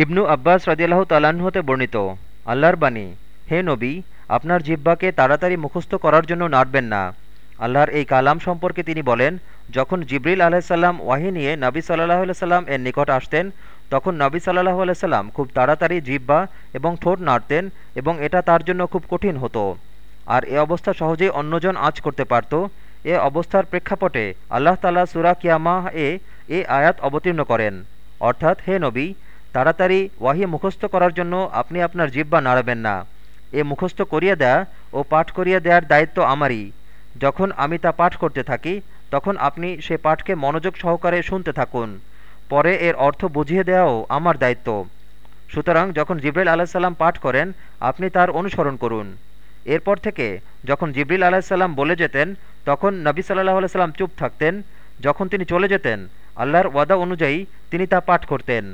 ইবনু আব্বাস রদিয়াল্লাহ তালাহ হতে বর্ণিত, আল্লাহর বাণী, হে নবী, আপনার জিব্বাকে তাড়াতাড়ি মুখস্থ করার জন্য নাড়বেন না। আল্লাহর এই কালাম সম্পর্কে তিনি বলেন, যখন জিবরিল আলাহিসাল্লাম ওয়াহি নিয়ে নবী সাল্লাহ সাল্লাম এর নিকট আসতেন, তখন নবী সাল্লাহ সাল্লাম খুব তাড়াতাড়ি জিব্বা এবং ঠোঁট নাড়তেন এবং এটা তার জন্য খুব কঠিন হতো। আর এ অবস্থা সহজেই অন্যজন আঁচ করতে পারত। এ অবস্থার প্রেক্ষাপটে আল্লাহ তালা সুরা কিয়ামাহ এ এ আয়াত অবতীর্ণ করেন। অর্থাৎ, হে নবী তাড়াতাড়ি ওয়াহি মুখস্থ করার জন্য আপনি আপনার জিব্বা নাড়াবেন না। এ মুখস্থ করিয়ে দেয়া ও পাঠ করিয়ে দেওয়ার দায়িত্ব আমারই। যখন আমি তা পাঠ করতে থাকি, তখন আপনি সে পাঠকে মনোযোগ সহকারে শুনতে থাকুন। পরে এর অর্থ বুঝিয়ে দেওয়াও আমার দায়িত্ব। সুতরাং যখন জিব্রাইল আলাহিসাল্লাম পাঠ করেন, আপনি তার অনুসরণ করুন। এরপর থেকে যখন জিবরিল আলাহিসাল্লাম বলে যেতেন, তখন নবী সাল্লাহ আলাইসাল্লাম চুপ থাকতেন। যখন তিনি চলে যেতেন, আল্লাহর ওয়াদা অনুযায়ী তিনি তা পাঠ করতেন।